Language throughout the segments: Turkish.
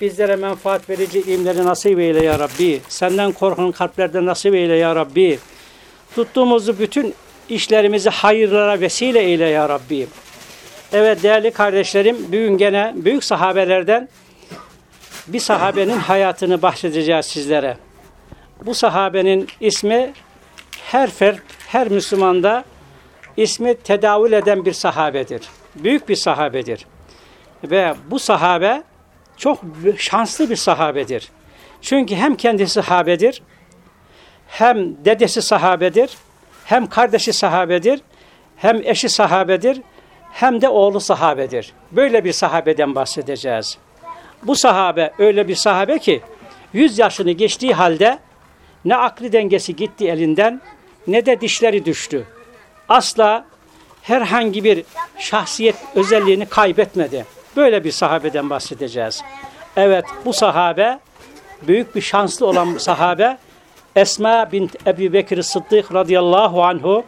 Bizlere menfaat verici ilimleri nasip eyle ya Rabbi. Senden korkan kalplerde nasip eyle ya Rabbi. Tuttuğumuzu bütün işlerimizi hayırlara vesile eyle ya Rabbi. Evet değerli kardeşlerim, bugün gene büyük sahabelerden bir sahabenin hayatını bahsedeceğiz sizlere. Bu sahabenin ismi her fert, her Müslümanda ismi tedavül eden bir sahabedir. Büyük bir sahabedir. Ve bu sahabe çok şanslı bir sahabedir. Çünkü hem kendisi sahabedir, hem dedesi sahabedir, hem kardeşi sahabedir, hem eşi sahabedir, hem de oğlu sahabedir. Böyle bir sahabeden bahsedeceğiz. Bu sahabe öyle bir sahabe ki 100 yaşını geçtiği halde ne akli dengesi gitti elinden ne de dişleri düştü. Asla herhangi bir şahsiyet özelliğini kaybetmedi. Böyle bir sahabeden bahsedeceğiz. Evet bu sahabe büyük bir şanslı olan sahabe Esma bint Ebu Bekir Sıddık radıyallahu anhu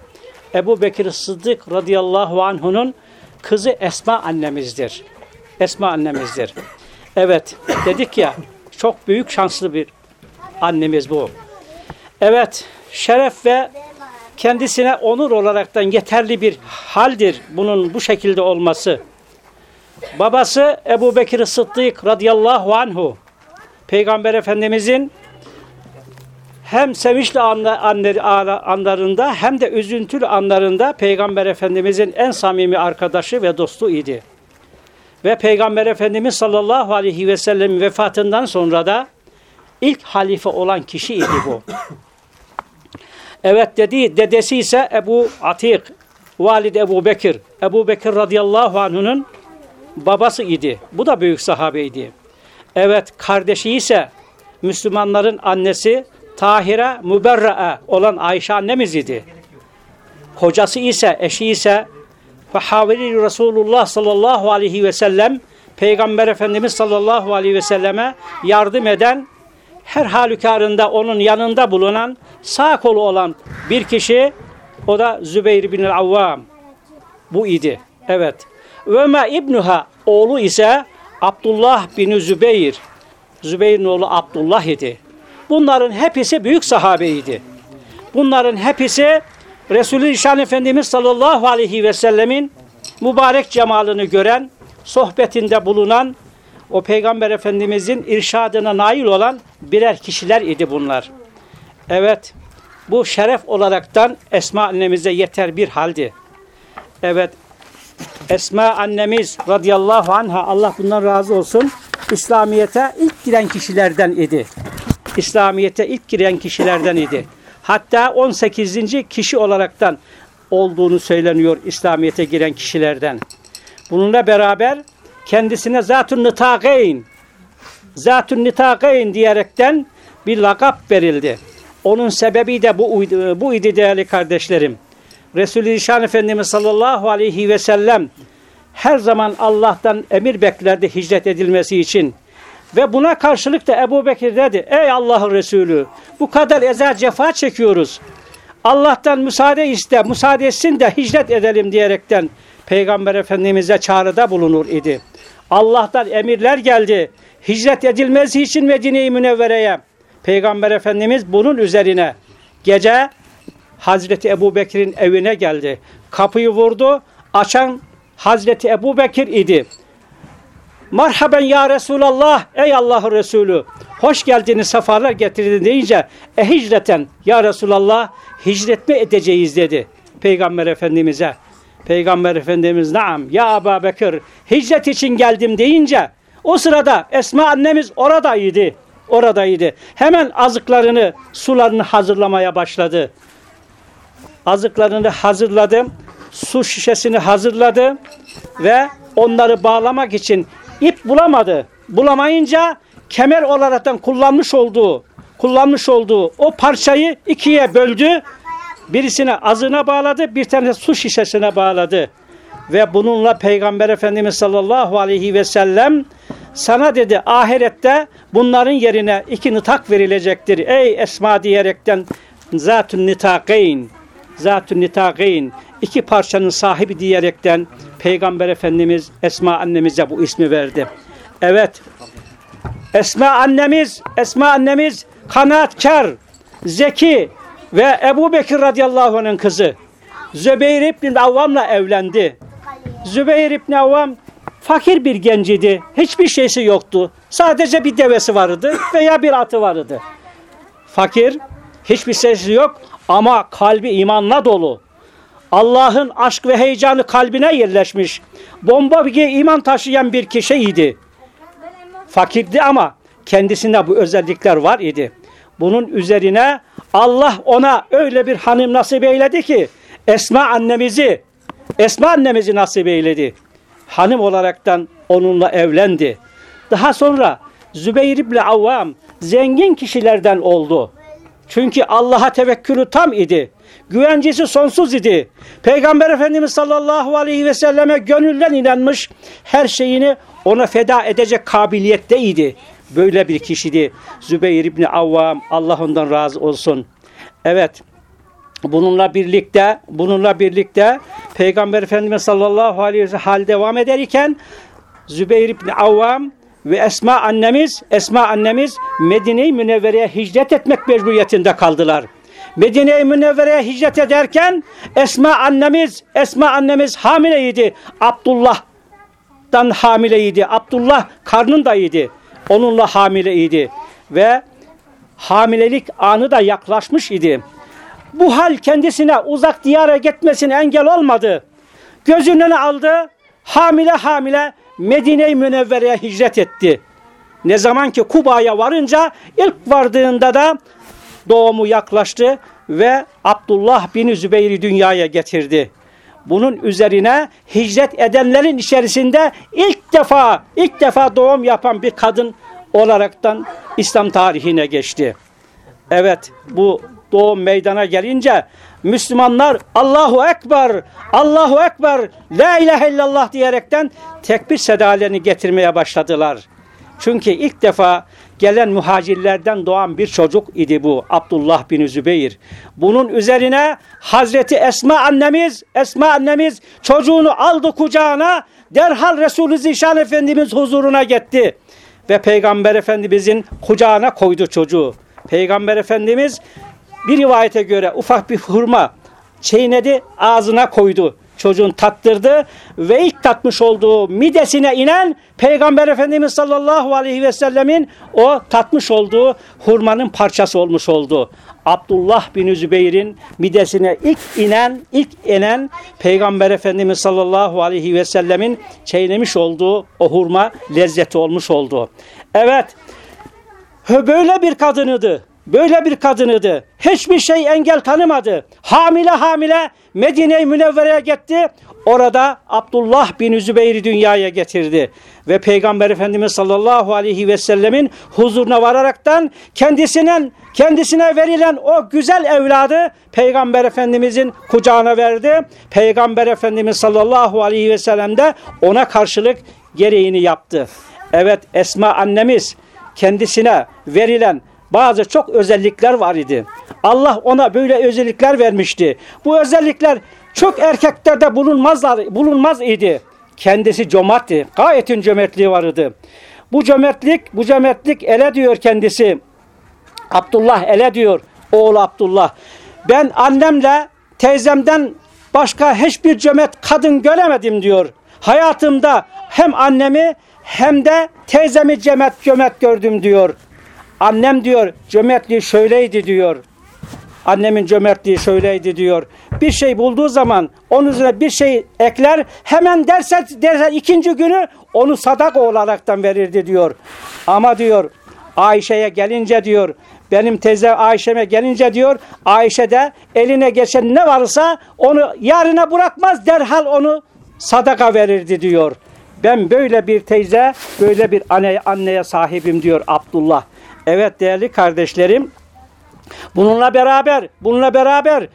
Ebu Bekir Sıddık radıyallahu anhu'nun kızı Esma annemizdir. Esma annemizdir. Evet dedik ya çok büyük şanslı bir annemiz bu. Evet şeref ve kendisine onur olaraktan yeterli bir haldir bunun bu şekilde olması. Babası Ebu Bekir Sıddık radıyallahu anhu Peygamber Efendimizin hem sevinçli anlarında hem de üzüntülü anlarında Peygamber Efendimizin en samimi arkadaşı ve dostu idi. Ve Peygamber Efendimiz sallallahu aleyhi ve sellem vefatından sonra da ilk halife olan kişi idi bu. Evet dedi, dedesi ise Ebu Atik, Valid Ebu Bekir. Ebu Bekir radıyallahu anh'unun babası idi. Bu da büyük sahabeydi. Evet kardeşi ise Müslümanların annesi Tahire Müberra'a olan Ayşe annemiz idi. Kocası ise, eşi ise Fehavili Resulullah sallallahu aleyhi ve sellem Peygamber Efendimiz sallallahu aleyhi ve selleme yardım eden her halükarında onun yanında bulunan sağ kolu olan bir kişi o da Zübeyir bin Avvam bu idi. Evet. Ma ibnuha oğlu ise Abdullah bin Zübeyir. Zübeyir'in oğlu Abdullah idi. Bunların hepsi büyük sahabeydi. Bunların hepsi Resulü İşan Efendimiz sallallahu aleyhi ve sellemin mübarek cemalını gören, sohbetinde bulunan, o Peygamber Efendimizin irşadına nail olan birer kişiler idi bunlar. Evet, bu şeref olaraktan Esma annemize yeter bir haldi. Evet, Esma annemiz radıyallahu anha Allah bundan razı olsun İslamiyet'e ilk giren kişilerden idi. İslamiyet'e ilk giren kişilerden idi. Hatta 18. kişi olaraktan olduğunu söyleniyor İslamiyet'e giren kişilerden. Bununla beraber kendisine zatun nitageyn zatun nitageyn diyerekten bir lakap verildi. Onun sebebi de bu, bu idi değerli kardeşlerim. Resulü Zişan Efendimiz sallallahu aleyhi ve sellem her zaman Allah'tan emir beklerdi hicret edilmesi için. Ve buna karşılık da Ebu Bekir dedi, ey Allah'ın Resulü bu kadar eza cefa çekiyoruz. Allah'tan müsaade iste, müsaade etsin de hicret edelim diyerekten Peygamber Efendimiz'e çağrıda bulunur idi. Allah'tan emirler geldi. Hicret edilmesi için Medine-i Münevvere'ye. Peygamber Efendimiz bunun üzerine gece Hazreti Ebu Bekir'in evine geldi. Kapıyı vurdu. Açan Hazreti Ebu Bekir idi. Merhaben ya Resulallah ey Allah'ın Resulü hoş geldiniz sefalar getirdin deyince e hicreten ya Resulallah hicret mi edeceğiz dedi Peygamber Efendimiz'e. Peygamber Efendimiz naam ya Ebu Bekir hicret için geldim deyince o sırada Esma annemiz oradaydı. Oradaydı. Hemen azıklarını, sularını hazırlamaya başladı. Azıklarını hazırladım. Su şişesini hazırladı ve onları bağlamak için ip bulamadı. Bulamayınca kemer olaraktan kullanmış olduğu kullanmış olduğu o parçayı ikiye böldü. Birisine azına bağladı, bir tane su şişesine bağladı. Ve bununla Peygamber Efendimiz sallallahu aleyhi ve sellem sana dedi ahirette bunların yerine iki nitak verilecektir. Ey Esma diyerekten zatun nitakayn zatun nitakayn iki parçanın sahibi diyerekten Peygamber Efendimiz Esma annemize bu ismi verdi. Evet. Esma annemiz, Esma annemiz kanaatkar, zeki ve Ebu Bekir radıyallahu anh'ın kızı. Zübeyir İbni Avvam'la evlendi. Zübeyir İbni Avvam fakir bir genciydi. Hiçbir şeysi yoktu. Sadece bir devesi vardı veya bir atı vardı. Fakir, hiçbir sesi yok ama kalbi imanla dolu. Allah'ın aşk ve heyecanı kalbine yerleşmiş. Bomba gibi iman taşıyan bir kişiydi. Fakirdi ama kendisinde bu özellikler var idi. Bunun üzerine Allah ona öyle bir hanım nasip eyledi ki Esma annemizi Esma annemizi nasip eyledi. Hanım olaraktan onunla evlendi. Daha sonra Zübeyir ibn Avvam zengin kişilerden oldu. Çünkü Allah'a tevekkülü tam idi. Güvencesi sonsuz idi. Peygamber Efendimiz sallallahu aleyhi ve selleme gönülden inanmış, her şeyini ona feda edecek kabiliyetteydi. Böyle bir kişiydi. Zübeyir İbni Avvam, Allah ondan razı olsun. Evet, bununla birlikte, bununla birlikte Peygamber Efendimiz sallallahu aleyhi ve sellem hal devam ederken Zübeyir İbni Avvam ve Esma annemiz, Esma annemiz Medine-i Münevvere'ye hicret etmek mecburiyetinde kaldılar. Medine-i Münevvere'ye hicret ederken Esma annemiz, Esma annemiz hamileydi. Abdullah'dan hamileydi. Abdullah karnındaydı. Onunla hamileydi. Ve hamilelik anı da yaklaşmış idi. Bu hal kendisine uzak diyara gitmesine engel olmadı. Gözünün aldı, hamile hamile Medine-i Münevvere'ye hicret etti. Ne zaman ki Kuba'ya varınca ilk vardığında da doğumu yaklaştı ve Abdullah bin Zübeyir'i dünyaya getirdi. Bunun üzerine hicret edenlerin içerisinde ilk defa ilk defa doğum yapan bir kadın olaraktan İslam tarihine geçti. Evet bu doğum meydana gelince Müslümanlar Allahu Ekber, Allahu Ekber, La ilahe illallah diyerekten tekbir sedalerini getirmeye başladılar. Çünkü ilk defa gelen muhacirlerden doğan bir çocuk idi bu Abdullah bin Zübeyir. Bunun üzerine Hazreti Esma annemiz, Esma annemiz çocuğunu aldı kucağına derhal Resulü Zişan Efendimiz huzuruna gitti. Ve Peygamber Efendimizin kucağına koydu çocuğu. Peygamber Efendimiz bir rivayete göre ufak bir hurma çiğnedi ağzına koydu çocuğun tattırdı ve ilk tatmış olduğu midesine inen Peygamber Efendimiz sallallahu aleyhi ve sellemin o tatmış olduğu hurmanın parçası olmuş oldu. Abdullah bin Zübeyir'in midesine ilk inen, ilk inen Peygamber Efendimiz sallallahu aleyhi ve sellemin çiğnemiş olduğu o hurma lezzeti olmuş oldu. Evet, böyle bir kadınıdı. Böyle bir kadınıydı. Hiçbir şey engel tanımadı. Hamile hamile Medine-i Münevvere'ye gitti. Orada Abdullah bin Zübeyir'i dünyaya getirdi. Ve Peygamber Efendimiz sallallahu aleyhi ve sellemin huzuruna vararaktan kendisinin kendisine verilen o güzel evladı Peygamber Efendimizin kucağına verdi. Peygamber Efendimiz sallallahu aleyhi ve sellem de ona karşılık gereğini yaptı. Evet Esma annemiz kendisine verilen bazı çok özellikler var idi. Allah ona böyle özellikler vermişti. Bu özellikler çok erkeklerde bulunmazlar, bulunmaz idi. Kendisi cömertti. Gayetin cömertliği vardı. Bu cömertlik, bu cömertlik ele diyor kendisi. Abdullah ele diyor. Oğlu Abdullah. Ben annemle teyzemden başka hiçbir cömert kadın göremedim diyor. Hayatımda hem annemi hem de teyzemi cömert cömert gördüm diyor. Annem diyor cömertliği şöyleydi diyor. Annemin cömertliği şöyleydi diyor. Bir şey bulduğu zaman onun üzerine bir şey ekler hemen derse, derse ikinci günü onu sadaka olaraktan verirdi diyor. Ama diyor Ayşe'ye gelince diyor benim teyze Ayşe'me gelince diyor Ayşe de eline geçen ne varsa onu yarına bırakmaz derhal onu sadaka verirdi diyor. Ben böyle bir teyze, böyle bir anne, anneye sahibim diyor Abdullah. Evet değerli kardeşlerim. Bununla beraber, bununla beraber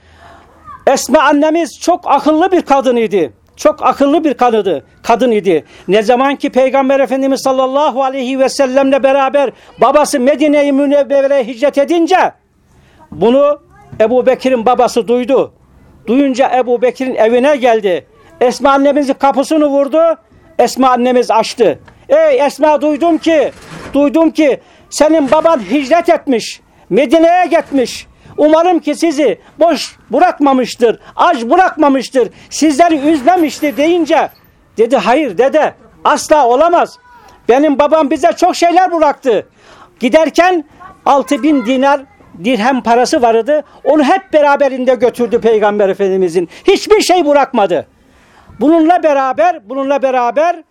Esma annemiz çok akıllı bir kadın idi. Çok akıllı bir kadındı, kadın idi. Ne zaman ki Peygamber Efendimiz sallallahu aleyhi ve sellemle beraber babası Medine-i Münevvere'ye hicret edince bunu Ebu Bekir'in babası duydu. Duyunca Ebu Bekir'in evine geldi. Esma annemizin kapısını vurdu. Esma annemiz açtı. Ey Esma duydum ki Duydum ki senin baban hicret etmiş. Medine'ye gitmiş. Umarım ki sizi boş bırakmamıştır, aç bırakmamıştır, sizleri üzmemiştir deyince dedi hayır dede asla olamaz. Benim babam bize çok şeyler bıraktı. Giderken 6000 dinar dirhem parası vardı. Onu hep beraberinde götürdü Peygamber Efendimizin. Hiçbir şey bırakmadı. Bununla beraber, bununla beraber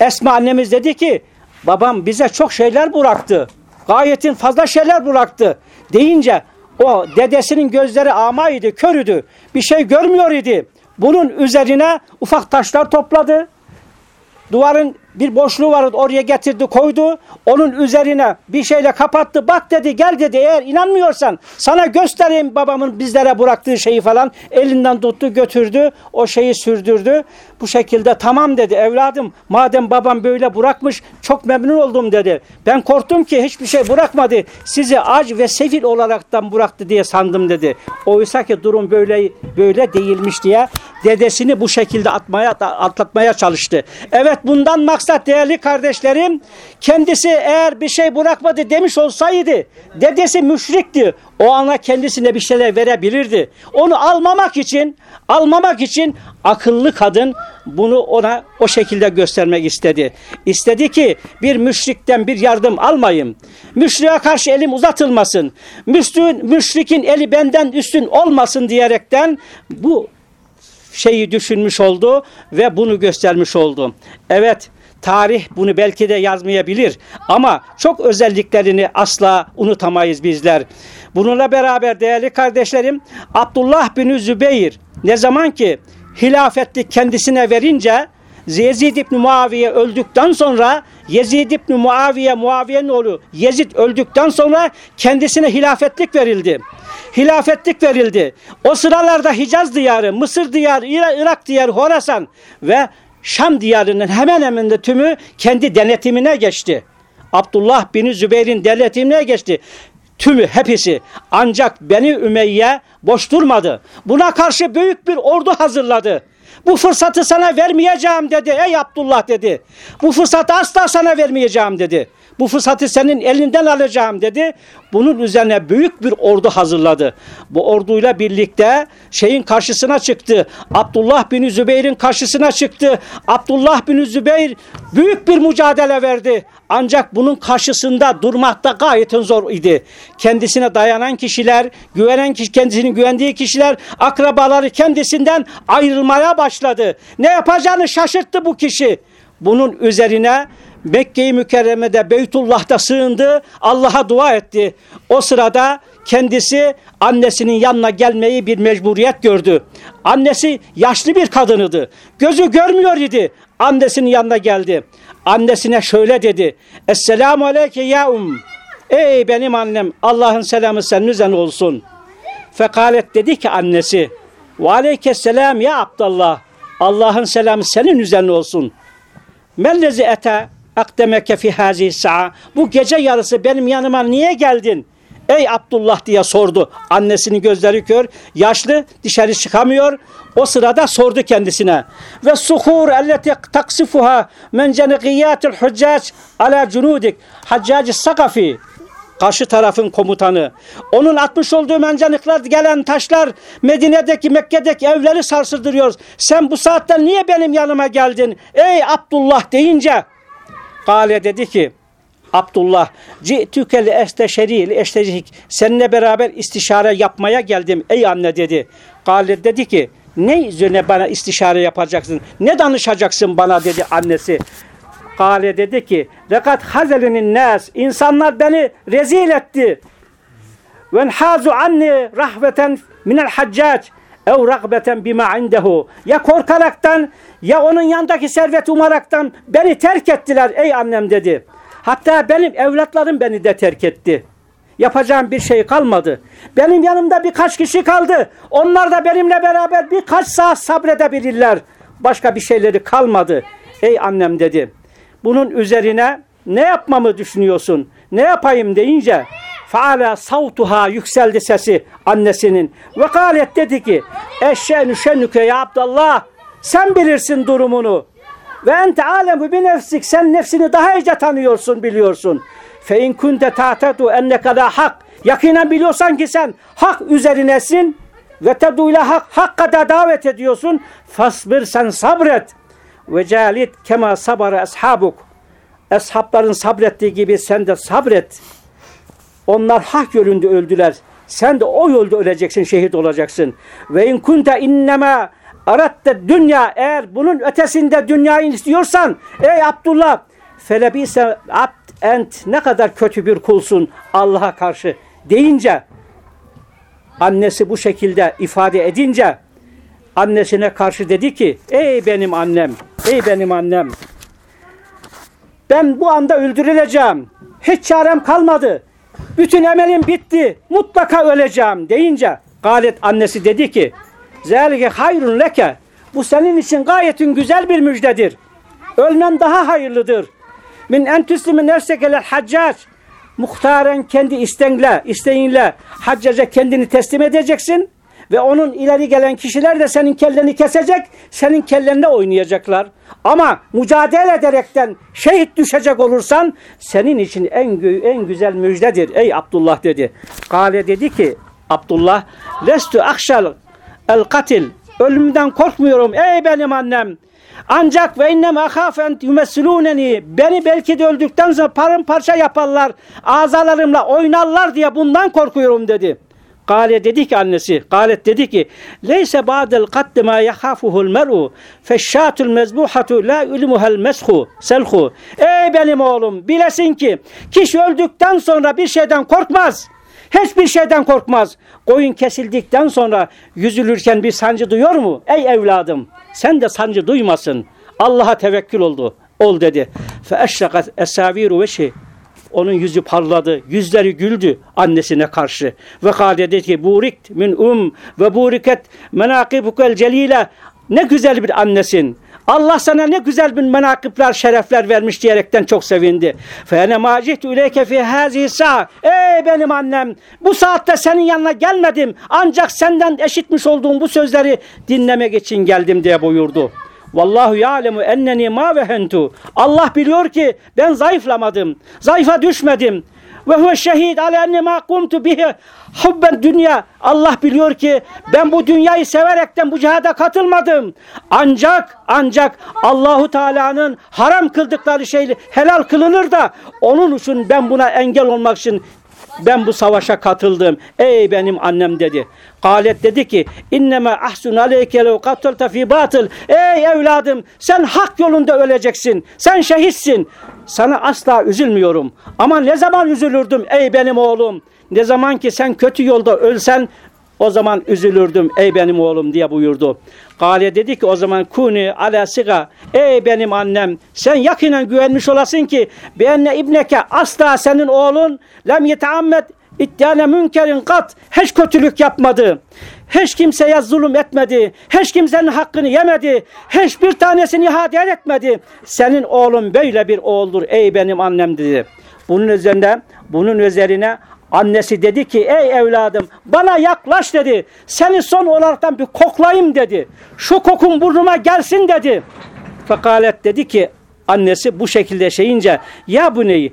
Esma annemiz dedi ki babam bize çok şeyler bıraktı. Gayetin fazla şeyler bıraktı. Deyince o dedesinin gözleri amaydı, körüdü. Bir şey görmüyor idi. Bunun üzerine ufak taşlar topladı. Duvarın bir boşluğu vardı oraya getirdi koydu. Onun üzerine bir şeyle kapattı. Bak dedi gel dedi eğer inanmıyorsan sana göstereyim babamın bizlere bıraktığı şeyi falan. Elinden tuttu götürdü. O şeyi sürdürdü. Bu şekilde tamam dedi evladım madem babam böyle bırakmış çok memnun oldum dedi. Ben korktum ki hiçbir şey bırakmadı. Sizi aç ve sefil olaraktan bıraktı diye sandım dedi. Oysa ki durum böyle böyle değilmiş diye dedesini bu şekilde atmaya atlatmaya çalıştı. Evet bundan maksat değerli kardeşlerim kendisi eğer bir şey bırakmadı demiş olsaydı dedesi müşrikti. O ana kendisine bir şeyler verebilirdi. Onu almamak için almamak için akıllı kadın bunu ona o şekilde göstermek istedi. İstedi ki bir müşrikten bir yardım almayayım. Müşriğe karşı elim uzatılmasın. Müşrikin, müşrikin eli benden üstün olmasın diyerekten bu şeyi düşünmüş oldu ve bunu göstermiş oldu. Evet tarih bunu belki de yazmayabilir ama çok özelliklerini asla unutamayız bizler. Bununla beraber değerli kardeşlerim Abdullah bin Zübeyir ne zaman ki hilafetlik kendisine verince Yezid İbni Muaviye öldükten sonra Yezid İbni Muaviye Muaviye'nin oğlu Yezid öldükten sonra kendisine hilafetlik verildi hilafetlik verildi. O sıralarda Hicaz diyarı, Mısır diyarı, Irak diyarı, Horasan ve Şam diyarının hemen hemen de tümü kendi denetimine geçti. Abdullah bin Zübeyir'in denetimine geçti. Tümü hepsi ancak Beni Ümeyye boş durmadı. Buna karşı büyük bir ordu hazırladı. Bu fırsatı sana vermeyeceğim dedi. Ey Abdullah dedi. Bu fırsatı asla sana vermeyeceğim dedi. Bu fırsatı senin elinden alacağım dedi. Bunun üzerine büyük bir ordu hazırladı. Bu orduyla birlikte şeyin karşısına çıktı. Abdullah bin Zübeyir'in karşısına çıktı. Abdullah bin Zübeyir büyük bir mücadele verdi. Ancak bunun karşısında durmakta gayet zor idi. Kendisine dayanan kişiler, güvenen kişi, kendisinin güvendiği kişiler, akrabaları kendisinden ayrılmaya başladı. Ne yapacağını şaşırttı bu kişi. Bunun üzerine Mekke-i Mükerreme'de Beytullah'ta sığındı. Allah'a dua etti. O sırada kendisi annesinin yanına gelmeyi bir mecburiyet gördü. Annesi yaşlı bir kadınıydı. Gözü görmüyor idi. Annesinin yanına geldi. Annesine şöyle dedi. Esselamu aleyke ya um. Ey benim annem Allah'ın selamı senin üzerine olsun. Fekalet dedi ki annesi. Ve aleykesselam ya Abdallah. Allah'ın selamı senin üzerine olsun. Mellezi ete akdemeke fi hazi sa'a. Bu gece yarısı benim yanıma niye geldin? Ey Abdullah diye sordu. Annesinin gözleri kör, yaşlı, dışarı çıkamıyor. O sırada sordu kendisine. Ve suhur elleti taksifuha men ceniqiyatil huccac ala cunudik. Haccacı Sakafi karşı tarafın komutanı. Onun atmış olduğu mencanikler gelen taşlar Medine'deki Mekke'deki evleri sarsıldırıyor. Sen bu saatte niye benim yanıma geldin? Ey Abdullah deyince Kale dedi ki Abdullah ci'tüke li esteşeri li eştecik seninle beraber istişare yapmaya geldim ey anne dedi. Kale dedi ki ne üzerine bana istişare yapacaksın? Ne danışacaksın bana dedi annesi. Kale dedi ki lekat hazelinin nas insanlar beni rezil etti. Ve hazu anni rahveten minel haccac ev ragbeten bima indehu ya korkaraktan ya onun yanındaki servet umaraktan beni terk ettiler ey annem dedi. Hatta benim evlatlarım beni de terk etti. Yapacağım bir şey kalmadı. Benim yanımda birkaç kişi kaldı. Onlar da benimle beraber birkaç saat sabredebilirler. Başka bir şeyleri kalmadı. Ey annem dedi. Bunun üzerine ne yapmamı düşünüyorsun? Ne yapayım deyince faala savtuha yükseldi sesi annesinin. Ve galet dedi ki eşşenü şennüke ya Abdallah sen bilirsin durumunu. Ve ente alemu bi nefsik. Sen nefsini daha iyice tanıyorsun, biliyorsun. Fe in kunte ta'tedu enneke la hak. Yakinen biliyorsan ki sen hak üzerinesin ve teduyla hak, hakkada davet ediyorsun. Fasbir sen sabret. Ve calit kema sabara ashabuk. Eshabların sabrettiği gibi sen de sabret. Onlar hak yolunda öldüler. Sen de o yolda öleceksin, şehit olacaksın. Ve in kunte innema aratte dünya eğer bunun ötesinde dünyayı istiyorsan ey Abdullah felebise abd ent ne kadar kötü bir kulsun Allah'a karşı deyince annesi bu şekilde ifade edince annesine karşı dedi ki ey benim annem ey benim annem ben bu anda öldürüleceğim. Hiç çarem kalmadı. Bütün emelim bitti. Mutlaka öleceğim. deyince galet annesi dedi ki zelike hayrun leke. Bu senin için gayetin güzel bir müjdedir. Ölmen daha hayırlıdır. Min en tüslimin ersekelel haccac. Muhtaren kendi istenle, isteğinle haccaca kendini teslim edeceksin ve onun ileri gelen kişiler de senin kelleni kesecek, senin kellenle oynayacaklar. Ama mücadele ederekten şehit düşecek olursan senin için en en güzel müjdedir ey Abdullah dedi. Kale dedi ki Abdullah lestu akşal el katil ölümden korkmuyorum ey benim annem. Ancak ve innem ahafen yumessiluneni beni belki de öldükten sonra paramparça yaparlar. Azalarımla oynarlar diye bundan korkuyorum dedi. Gale dedi ki annesi, Galet dedi ki Leyse ba'del katli ma yahafuhul mer'u feşşatul mezbuhatu la ilmuhel meshu selhu Ey benim oğlum bilesin ki kişi öldükten sonra bir şeyden korkmaz. Hiçbir şeyden korkmaz. Koyun kesildikten sonra yüzülürken bir sancı duyuyor mu? Ey evladım sen de sancı duymasın. Allah'a tevekkül oldu. Ol dedi. Fe esaviru veşi. Onun yüzü parladı, yüzleri güldü annesine karşı. Ve dedi ki burikt min um ve buriket menakibukel celile. Ne güzel bir annesin. Allah sana ne güzel bir menakıplar, şerefler vermiş diyerekten çok sevindi. Fene macihtu ileyke fi hazihi. Ey benim annem, bu saatte senin yanına gelmedim. Ancak senden eşitmiş olduğum bu sözleri dinlemek için geldim diye buyurdu. Vallahu ya'lemu enneni ma vehentu. Allah biliyor ki ben zayıflamadım. Zayıfa düşmedim. Ve huve şehid ale enne ma kumtu bihi hubben dünya. Allah biliyor ki ben bu dünyayı severekten bu cihada katılmadım. Ancak ancak Allahu Teala'nın haram kıldıkları şey helal kılınır da onun için ben buna engel olmak için ben bu savaşa katıldım. Ey benim annem dedi. Galet dedi ki inneme ahsun aleyke lev katılta fi batıl. Ey evladım sen hak yolunda öleceksin. Sen şehitsin. Sana asla üzülmüyorum. Ama ne zaman üzülürdüm ey benim oğlum. Ne zaman ki sen kötü yolda ölsen o zaman üzülürdüm ey benim oğlum diye buyurdu. Gale dedi ki o zaman kuni ala siga ey benim annem sen yakinen güvenmiş olasın ki beenne ibneke asla senin oğlun lem yeteammet İttiyane münkerin kat hiç kötülük yapmadı. Hiç kimseye zulüm etmedi. Hiç kimsenin hakkını yemedi. Hiçbir tanesini ihadet etmedi. Senin oğlun böyle bir oğuldur ey benim annem dedi. Bunun üzerine, bunun üzerine annesi dedi ki ey evladım bana yaklaş dedi. Seni son olaraktan bir koklayayım dedi. Şu kokun burnuma gelsin dedi. Fekalet dedi ki annesi bu şekilde şeyince ya bu neyi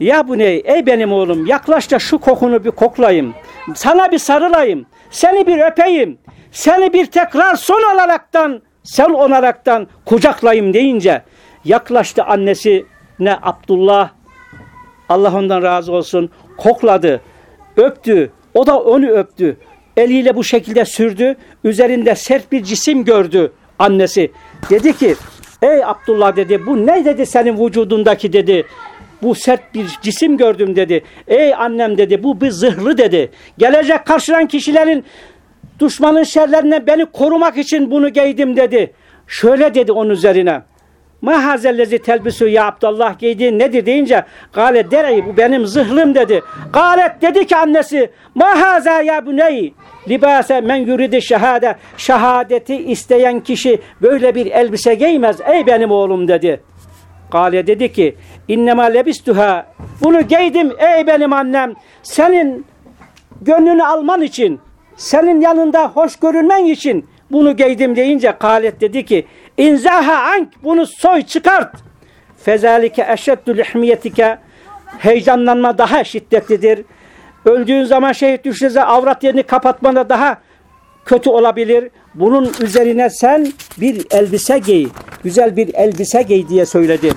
ya bu ne? Ey benim oğlum yaklaş da şu kokunu bir koklayayım. Sana bir sarılayım. Seni bir öpeyim. Seni bir tekrar son olaraktan, sen olaraktan kucaklayayım deyince yaklaştı annesi ne Abdullah Allah ondan razı olsun kokladı, öptü. O da onu öptü. Eliyle bu şekilde sürdü. Üzerinde sert bir cisim gördü annesi. Dedi ki ey Abdullah dedi bu ne dedi senin vücudundaki dedi bu sert bir cisim gördüm dedi. Ey annem dedi bu bir zırhlı dedi. Gelecek karşılan kişilerin düşmanın şerlerinden beni korumak için bunu giydim dedi. Şöyle dedi onun üzerine. Ma hazellezi telbisu ya Abdullah giydiğin nedir deyince gale dereyi bu benim zırhlım dedi. Galet dedi ki annesi ma haza ya buney libase men yuridi şehade şehadeti isteyen kişi böyle bir elbise giymez ey benim oğlum dedi. Gale dedi ki innema lebistuha bunu giydim ey benim annem senin gönlünü alman için senin yanında hoş görünmen için bunu giydim deyince kalet dedi ki inzaha ank bunu soy çıkart. Fezalike eşeddu lihmiyetike heyecanlanma daha şiddetlidir. Öldüğün zaman şehit düştüğünde avrat yerini kapatmana daha kötü olabilir. Bunun üzerine sen bir elbise giy. Güzel bir elbise giy diye söyledi.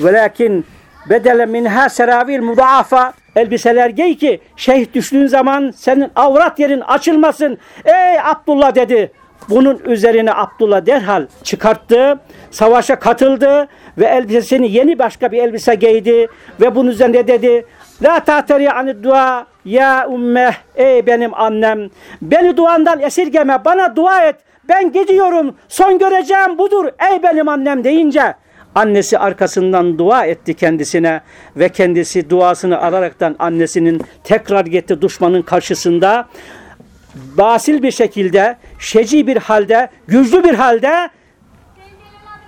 Velakin bedele minha seravil mudaafa elbiseler giy ki şehit düştüğün zaman senin avrat yerin açılmasın. Ey Abdullah dedi. Bunun üzerine Abdullah derhal çıkarttı, savaşa katıldı ve elbisesini yeni başka bir elbise giydi ve bunun üzerinde dedi La ta'teri ani dua ya ummeh ey benim annem beni duandan esirgeme bana dua et ben gidiyorum son göreceğim budur ey benim annem deyince annesi arkasından dua etti kendisine ve kendisi duasını alaraktan annesinin tekrar gitti düşmanın karşısında basil bir şekilde, şeci bir halde, güçlü bir halde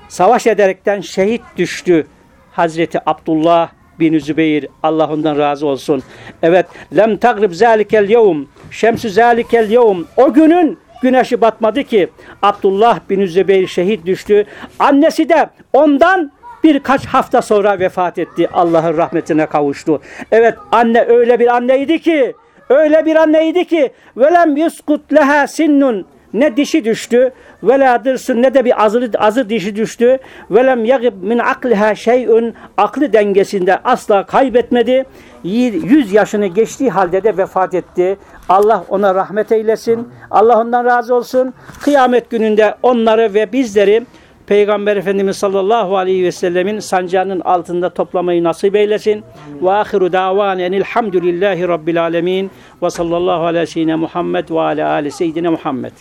savaş ederekten şehit düştü. Hazreti Abdullah bin Zübeyir Allah ondan razı olsun. Evet, lem tagrib zalikel yevm, şemsü zalikel yevm. O günün güneşi batmadı ki Abdullah bin Zübeyir şehit düştü. Annesi de ondan birkaç hafta sonra vefat etti. Allah'ın rahmetine kavuştu. Evet, anne öyle bir anneydi ki Öyle bir anneydi ki velem yuskut leha sinnun. Ne dişi düştü ve ne de bir azı, azı dişi düştü. Velem yagib min akliha şeyun. Aklı dengesinde asla kaybetmedi. Yüz yaşını geçtiği halde de vefat etti. Allah ona rahmet eylesin. Allah ondan razı olsun. Kıyamet gününde onları ve bizleri Peygamber Efendimiz sallallahu aleyhi ve sellemin sancağının altında toplamayı nasip eylesin. Ve ahiru davanen elhamdülillahi rabbil alemin ve sallallahu ala seyyidine Muhammed ve ala ali seyyidine Muhammed.